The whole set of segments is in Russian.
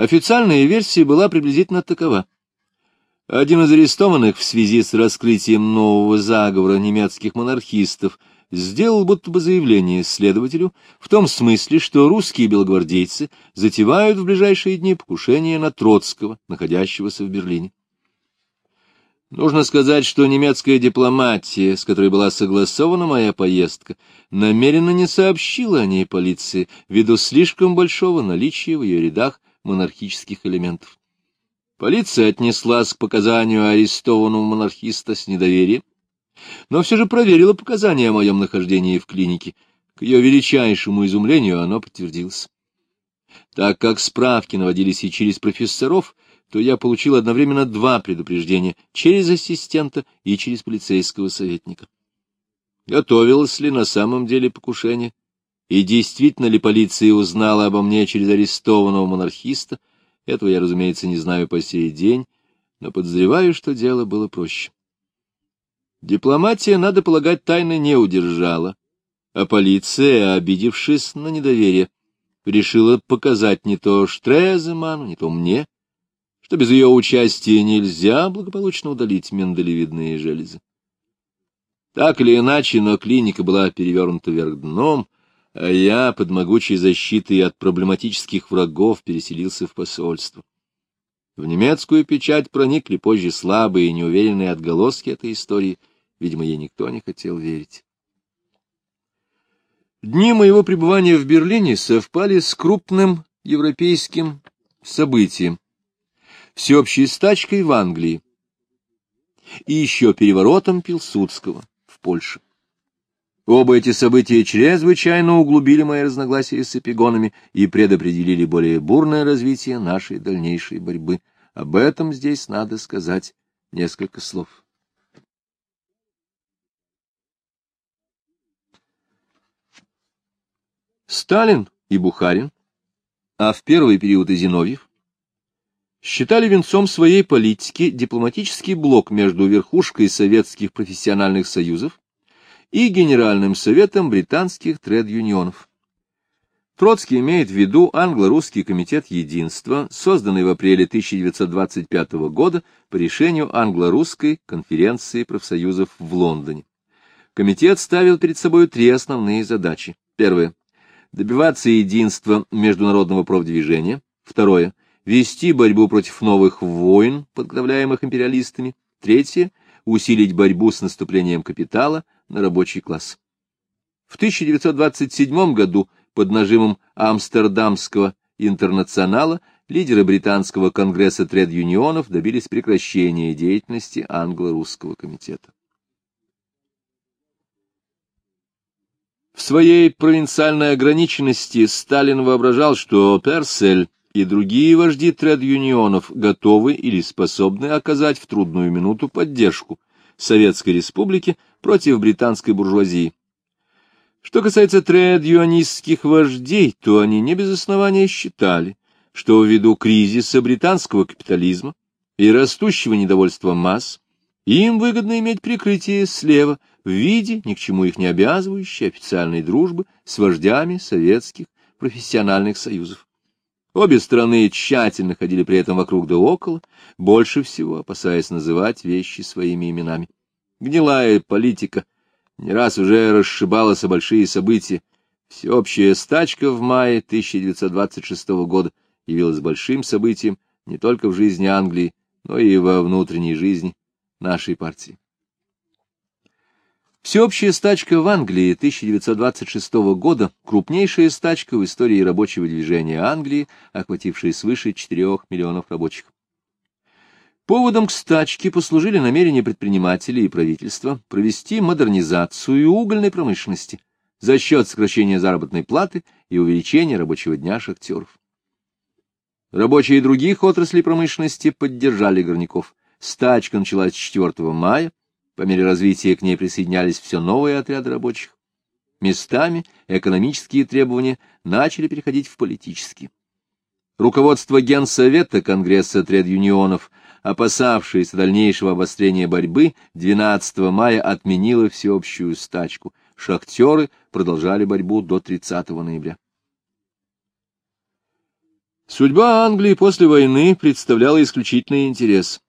Официальная версия была приблизительно такова. Один из арестованных в связи с раскрытием нового заговора немецких монархистов сделал будто бы заявление следователю в том смысле, что русские белогвардейцы затевают в ближайшие дни покушение на Троцкого, находящегося в Берлине. Нужно сказать, что немецкая дипломатия, с которой была согласована моя поездка, намеренно не сообщила о ней полиции ввиду слишком большого наличия в ее рядах монархических элементов. Полиция отнеслась к показанию арестованного монархиста с недоверием, но все же проверила показания о моем нахождении в клинике. К ее величайшему изумлению оно подтвердилось. Так как справки наводились и через профессоров, то я получил одновременно два предупреждения — через ассистента и через полицейского советника. Готовилось ли на самом деле покушение? И действительно ли полиция узнала обо мне через арестованного монархиста? Этого я, разумеется, не знаю по сей день, но подозреваю, что дело было проще. Дипломатия, надо полагать, тайны не удержала, а полиция, обидевшись на недоверие, решила показать не то Штреземану, не то мне, что без ее участия нельзя благополучно удалить миндалевидные железы. Так или иначе, но клиника была перевернута вверх дном, а я под могучей защитой от проблематических врагов переселился в посольство. В немецкую печать проникли позже слабые и неуверенные отголоски этой истории. Видимо, ей никто не хотел верить. Дни моего пребывания в Берлине совпали с крупным европейским событием, всеобщей стачкой в Англии и еще переворотом Пилсудского в Польше. Оба эти события чрезвычайно углубили мои разногласия с эпигонами и предопределили более бурное развитие нашей дальнейшей борьбы. Об этом здесь надо сказать несколько слов. Сталин и Бухарин, а в первый период и Зиновьев, считали венцом своей политики дипломатический блок между верхушкой советских профессиональных союзов и Генеральным советом британских тред-юнионов. Троцкий имеет в виду англо-русский комитет единства, созданный в апреле 1925 года по решению англо-русской конференции профсоюзов в Лондоне. Комитет ставил перед собой три основные задачи. Первое – добиваться единства международного профдвижения. Второе вести борьбу против новых войн, подготовляемых империалистами. Третье — усилить борьбу с наступлением капитала на рабочий класс. В 1927 году под нажимом Амстердамского интернационала лидеры британского конгресса тред-юнионов добились прекращения деятельности англо-русского комитета. В своей провинциальной ограниченности Сталин воображал, что Персель и другие вожди тред-юнионов готовы или способны оказать в трудную минуту поддержку Советской Республике против британской буржуазии. Что касается тред-юнистских вождей, то они не без основания считали, что ввиду кризиса британского капитализма и растущего недовольства масс, им выгодно иметь прикрытие слева в виде ни к чему их не обязывающей официальной дружбы с вождями советских профессиональных союзов. Обе страны тщательно ходили при этом вокруг да около, больше всего опасаясь называть вещи своими именами. Гнилая политика не раз уже расшибалась о большие события. Всеобщая стачка в мае 1926 года явилась большим событием не только в жизни Англии, но и во внутренней жизни нашей партии. Всеобщая стачка в Англии 1926 года — крупнейшая стачка в истории рабочего движения Англии, охватившая свыше 4 миллионов рабочих. Поводом к стачке послужили намерения предпринимателей и правительства провести модернизацию угольной промышленности за счет сокращения заработной платы и увеличения рабочего дня шахтеров. Рабочие других отраслей промышленности поддержали горняков. Стачка началась 4 мая, по мере развития к ней присоединялись все новые отряды рабочих. Местами экономические требования начали переходить в политические. Руководство Генсовета Конгресса тред-юнионов, опасавшееся дальнейшего обострения борьбы, 12 мая отменило всеобщую стачку. Шахтеры продолжали борьбу до 30 ноября. Судьба Англии после войны представляла исключительный интерес.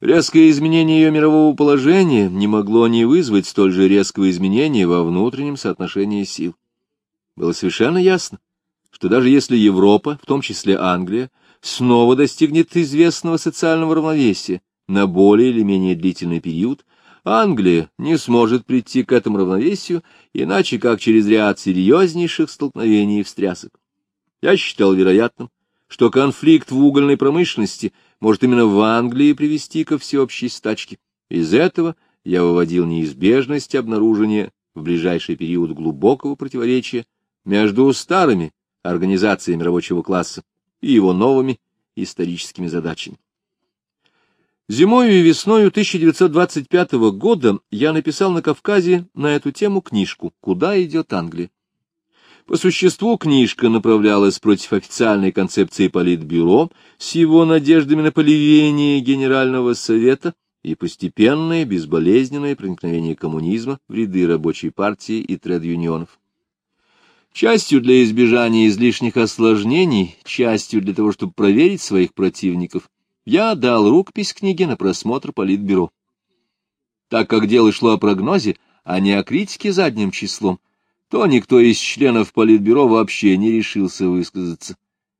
Резкое изменение ее мирового положения не могло не вызвать столь же резкого изменения во внутреннем соотношении сил. Было совершенно ясно, что даже если Европа, в том числе Англия, снова достигнет известного социального равновесия на более или менее длительный период, Англия не сможет прийти к этому равновесию, иначе как через ряд серьезнейших столкновений и встрясок. Я считал вероятным, что конфликт в угольной промышленности может именно в Англии привести ко всеобщей стачке. Из этого я выводил неизбежность обнаружения в ближайший период глубокого противоречия между старыми организациями рабочего класса и его новыми историческими задачами. Зимою и весною 1925 года я написал на Кавказе на эту тему книжку «Куда идет Англия?». По существу книжка направлялась против официальной концепции Политбюро с его надеждами на поливение Генерального Совета и постепенное безболезненное проникновение коммунизма в ряды рабочей партии и тред-юнионов. Частью для избежания излишних осложнений, частью для того, чтобы проверить своих противников, я дал рукопись книги на просмотр Политбюро. Так как дело шло о прогнозе, а не о критике задним числом, то никто из членов Политбюро вообще не решился высказаться.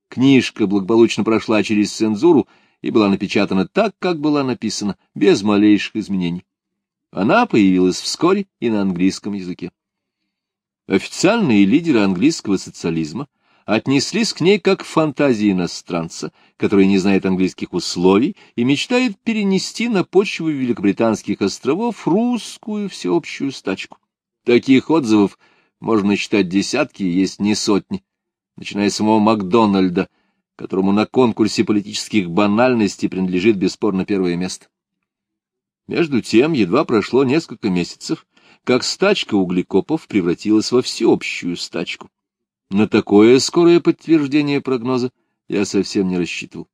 Книжка благополучно прошла через цензуру и была напечатана так, как была написана, без малейших изменений. Она появилась вскоре и на английском языке. Официальные лидеры английского социализма — отнеслись к ней как к фантазии иностранца, который не знает английских условий и мечтает перенести на почву Великобританских островов русскую всеобщую стачку. Таких отзывов можно считать десятки, есть не сотни, начиная с самого Макдональда, которому на конкурсе политических банальностей принадлежит бесспорно первое место. Между тем, едва прошло несколько месяцев, как стачка углекопов превратилась во всеобщую стачку. На такое скорое подтверждение прогноза я совсем не рассчитывал.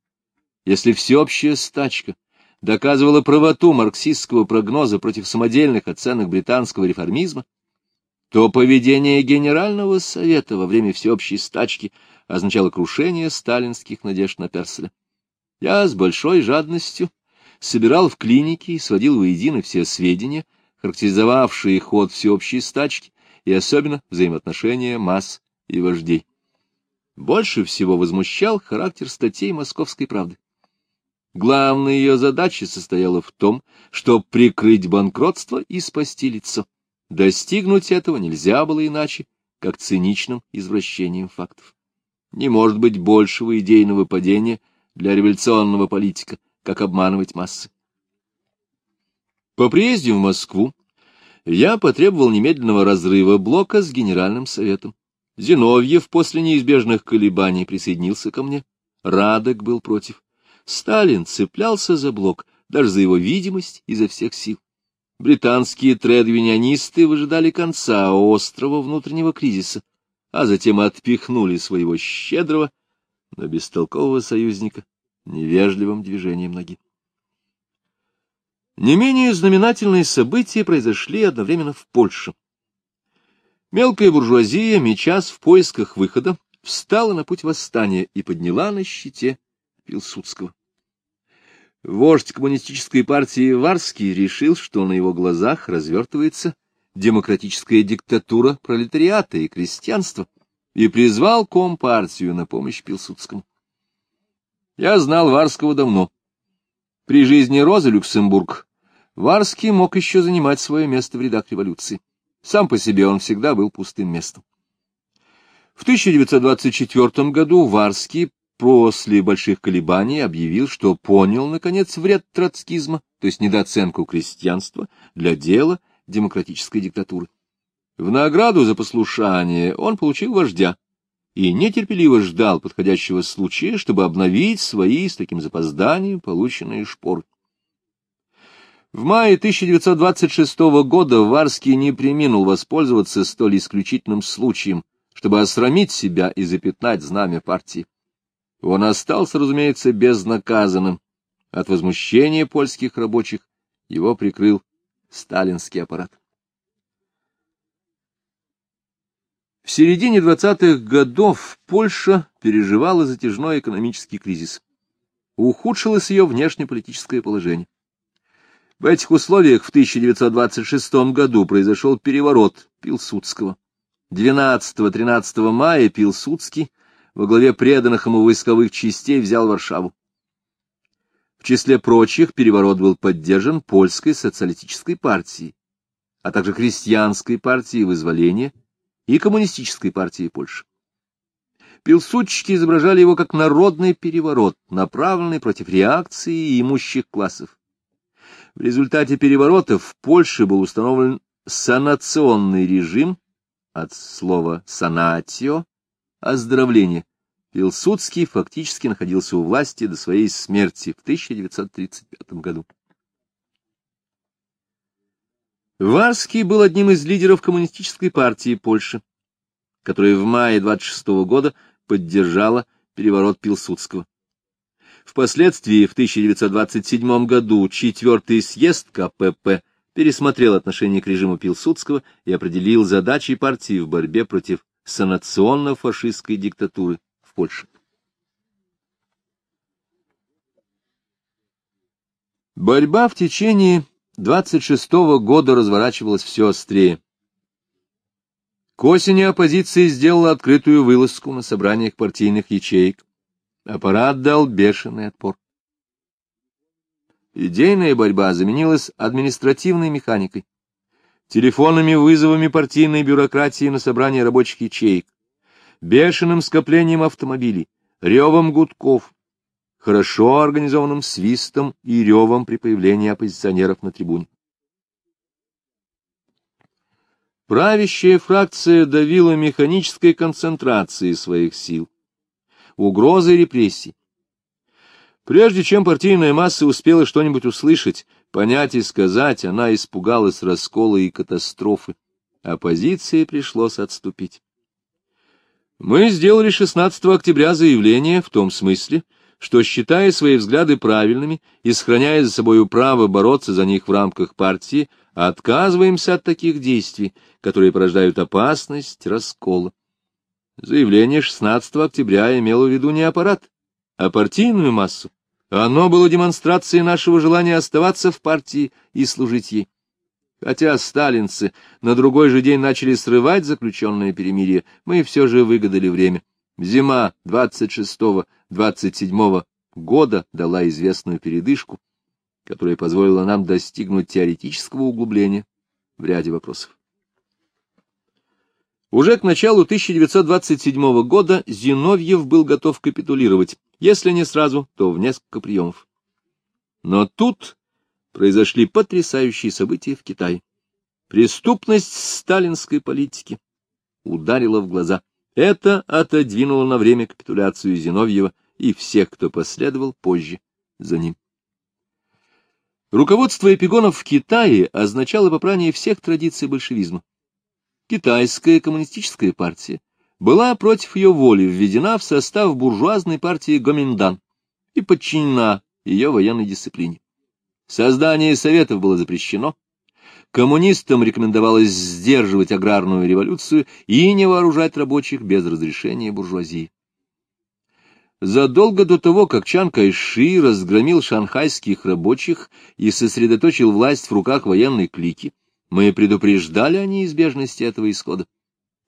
Если всеобщая стачка доказывала правоту марксистского прогноза против самодельных оценок британского реформизма, то поведение Генерального Совета во время всеобщей стачки означало крушение сталинских надежд на Перселя. Я с большой жадностью собирал в клинике и сводил воедино все сведения, характеризовавшие ход всеобщей стачки и особенно взаимоотношения масс и вождей. Больше всего возмущал характер статей «Московской правды». Главная ее задача состояла в том, чтобы прикрыть банкротство и спасти лицо. Достигнуть этого нельзя было иначе, как циничным извращением фактов. Не может быть большего идейного падения для революционного политика, как обманывать массы. По приезде в Москву я потребовал немедленного разрыва блока с Генеральным Советом. Зиновьев после неизбежных колебаний присоединился ко мне. Радок был против. Сталин цеплялся за блок, даже за его видимость изо всех сил. Британские тредвинянисты выжидали конца острого внутреннего кризиса, а затем отпихнули своего щедрого, но бестолкового союзника невежливым движением ноги. Не менее знаменательные события произошли одновременно в Польше. Мелкая буржуазия, мечас в поисках выхода, встала на путь восстания и подняла на щите Пилсудского. Вождь коммунистической партии Варский решил, что на его глазах развертывается демократическая диктатура пролетариата и крестьянства, и призвал Компартию на помощь Пилсудскому. Я знал Варского давно. При жизни Розы Люксембург Варский мог еще занимать свое место в рядах революции. Сам по себе он всегда был пустым местом. В 1924 году Варский после больших колебаний объявил, что понял, наконец, вред троцкизма, то есть недооценку крестьянства, для дела демократической диктатуры. В награду за послушание он получил вождя и нетерпеливо ждал подходящего случая, чтобы обновить свои с таким запозданием полученные шпоры. В мае 1926 года Варский не приминул воспользоваться столь исключительным случаем, чтобы осрамить себя и запятнать знамя партии. Он остался, разумеется, безнаказанным. От возмущения польских рабочих его прикрыл сталинский аппарат. В середине 20-х годов Польша переживала затяжной экономический кризис. Ухудшилось ее внешнеполитическое положение. В этих условиях в 1926 году произошел переворот Пилсудского. 12-13 мая Пилсудский во главе преданных ему войсковых частей взял Варшаву. В числе прочих переворот был поддержан польской социалистической партией, а также крестьянской партией вызволения и коммунистической партией Польши. Пилсудчики изображали его как народный переворот, направленный против реакции имущих классов. В результате переворота в Польше был установлен санационный режим, от слова «санатио» — оздоровление. Пилсудский фактически находился у власти до своей смерти в 1935 году. Варский был одним из лидеров коммунистической партии Польши, которая в мае 26 года поддержала переворот Пилсудского. Впоследствии, в 1927 году, четвертый съезд КПП пересмотрел отношение к режиму Пилсудского и определил задачи партии в борьбе против санационно-фашистской диктатуры в Польше. Борьба в течение 26-го года разворачивалась все острее. К осени оппозиция сделала открытую вылазку на собраниях партийных ячеек. Аппарат дал бешеный отпор. Идейная борьба заменилась административной механикой, телефонными вызовами партийной бюрократии на собрание рабочих ячеек, бешеным скоплением автомобилей, ревом гудков, хорошо организованным свистом и ревом при появлении оппозиционеров на трибуне. Правящая фракция давила механической концентрацией своих сил, угрозой репрессий. Прежде чем партийная масса успела что-нибудь услышать, понять и сказать, она испугалась раскола и катастрофы. Оппозиции пришлось отступить. Мы сделали 16 октября заявление в том смысле, что, считая свои взгляды правильными и сохраняя за собой право бороться за них в рамках партии, отказываемся от таких действий, которые порождают опасность раскола. Заявление 16 октября имело в виду не аппарат, а партийную массу. Оно было демонстрацией нашего желания оставаться в партии и служить ей. Хотя сталинцы на другой же день начали срывать заключенное перемирие, мы все же выгадали время. Зима 26-27 года дала известную передышку, которая позволила нам достигнуть теоретического углубления в ряде вопросов. Уже к началу 1927 года Зиновьев был готов капитулировать, если не сразу, то в несколько приемов. Но тут произошли потрясающие события в Китае. Преступность сталинской политики ударила в глаза. Это отодвинуло на время капитуляцию Зиновьева и всех, кто последовал позже за ним. Руководство эпигонов в Китае означало попрание всех традиций большевизма. Китайская коммунистическая партия была против ее воли введена в состав буржуазной партии Гоминдан и подчинена ее военной дисциплине. Создание советов было запрещено, коммунистам рекомендовалось сдерживать аграрную революцию и не вооружать рабочих без разрешения буржуазии. Задолго до того, как Чан Кайши разгромил шанхайских рабочих и сосредоточил власть в руках военной клики, мы предупреждали о неизбежности этого исхода.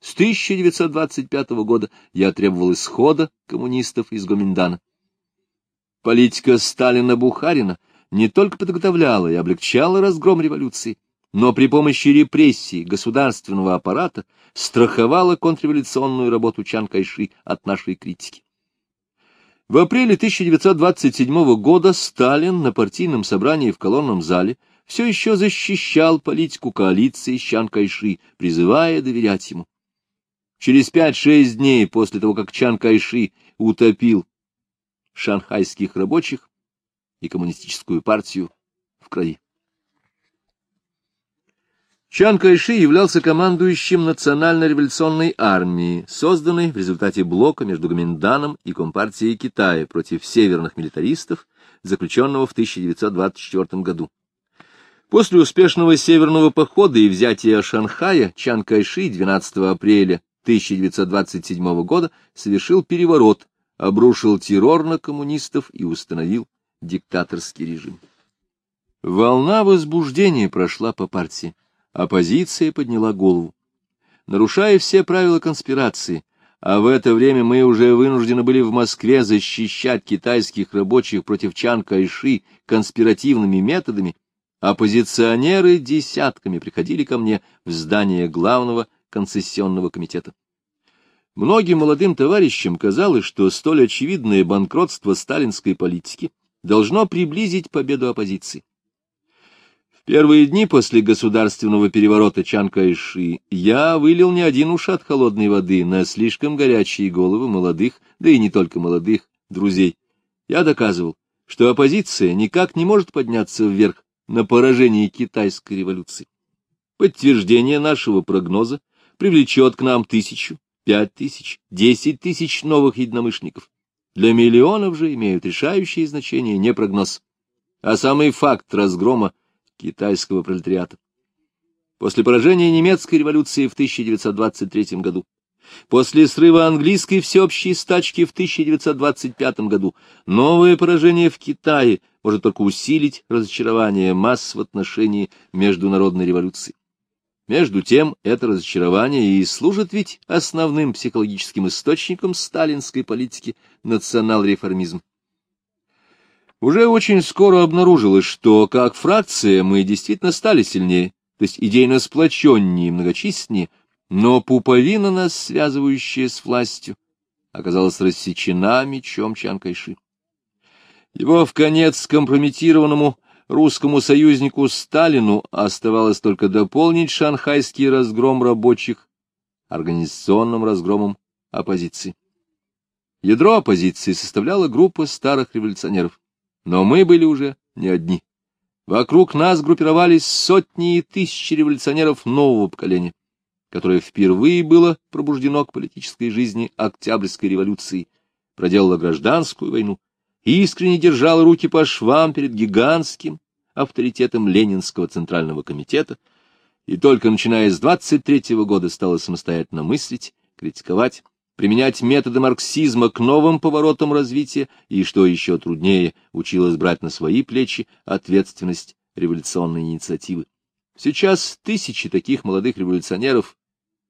С 1925 года я требовал исхода коммунистов из Гоминдана. Политика Сталина-Бухарина не только подготовляла и облегчала разгром революции, но при помощи репрессий государственного аппарата страховала контрреволюционную работу Чан Кайши от нашей критики. В апреле 1927 года Сталин на партийном собрании в колонном зале все еще защищал политику коалиции Чан Кайши, призывая доверять ему. Через пять-шесть дней после того, как Чан Кайши утопил шанхайских рабочих и коммунистическую партию в крови. Чан Кайши являлся командующим национально-революционной армией, созданной в результате блока между Гоминданом и Компартией Китая против северных милитаристов, заключенного в 1924 году. После успешного северного похода и взятия Шанхая Чан Кайши 12 апреля 1927 года совершил переворот, обрушил террор на коммунистов и установил диктаторский режим. Волна возбуждения прошла по партии. Оппозиция подняла голову. Нарушая все правила конспирации, а в это время мы уже вынуждены были в Москве защищать китайских рабочих против Чан Кайши конспиративными методами, оппозиционеры десятками приходили ко мне в здание главного концессионного комитета. Многим молодым товарищам казалось, что столь очевидное банкротство сталинской политики должно приблизить победу оппозиции первые дни после государственного переворота Чан Кайши я вылил не один ушат холодной воды на слишком горячие головы молодых, да и не только молодых, друзей. Я доказывал, что оппозиция никак не может подняться вверх на поражение китайской революции. Подтверждение нашего прогноза привлечет к нам тысячу, пять тысяч, десять тысяч новых единомышленников. Для миллионов же имеют решающее значение не прогноз, а самый факт разгрома китайского пролетариата. После поражения немецкой революции в 1923 году, после срыва английской всеобщей стачки в 1925 году, новое поражение в Китае может только усилить разочарование масс в отношении международной революции. Между тем, это разочарование и служит ведь основным психологическим источником сталинской политики национал-реформизм. Уже очень скоро обнаружилось, что как фракция мы действительно стали сильнее, то есть идейно сплоченнее и многочисленнее, но пуповина нас, связывающая с властью, оказалась рассечена мечом Чан Кайши. Его в конец скомпрометированному русскому союзнику Сталину оставалось только дополнить шанхайский разгром рабочих организационным разгромом оппозиции. Ядро оппозиции составляла группа старых революционеров. Но мы были уже не одни. Вокруг нас группировались сотни и тысячи революционеров нового поколения, которое впервые было пробуждено к политической жизни Октябрьской революции, проделало гражданскую войну искренне держало руки по швам перед гигантским авторитетом Ленинского Центрального комитета, и только начиная с 23 -го года стало самостоятельно мыслить, критиковать, применять методы марксизма к новым поворотам развития и, что еще труднее, училась брать на свои плечи ответственность революционной инициативы. Сейчас тысячи таких молодых революционеров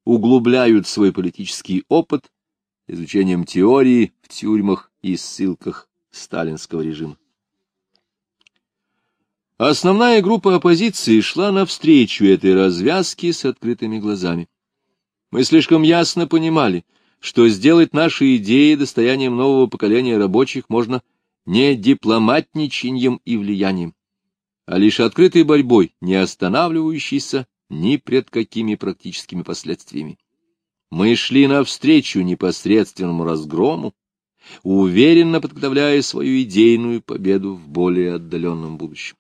углубляют свой политический опыт изучением теории в тюрьмах и ссылках сталинского режима. Основная группа оппозиции шла навстречу этой развязке с открытыми глазами. Мы слишком ясно понимали, что сделать наши идеи достоянием нового поколения рабочих можно не дипломатничаньем и влиянием, а лишь открытой борьбой, не останавливающейся ни пред какими практическими последствиями. Мы шли навстречу непосредственному разгрому, уверенно подготовляя свою идейную победу в более отдаленном будущем.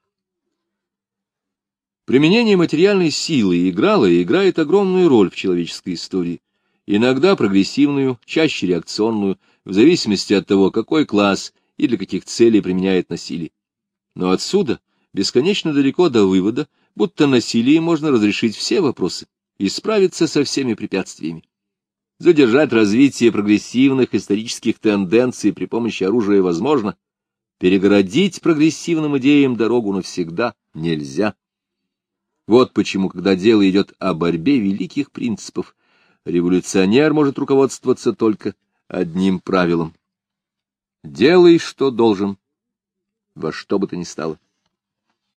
Применение материальной силы играло и играет огромную роль в человеческой истории иногда прогрессивную, чаще реакционную, в зависимости от того, какой класс и для каких целей применяет насилие. Но отсюда бесконечно далеко до вывода, будто насилием можно разрешить все вопросы и справиться со всеми препятствиями. Задержать развитие прогрессивных исторических тенденций при помощи оружия возможно, перегородить прогрессивным идеям дорогу навсегда нельзя. Вот почему, когда дело идет о борьбе великих принципов, революционер может руководствоваться только одним правилом. Делай, что должен, во что бы то ни стало.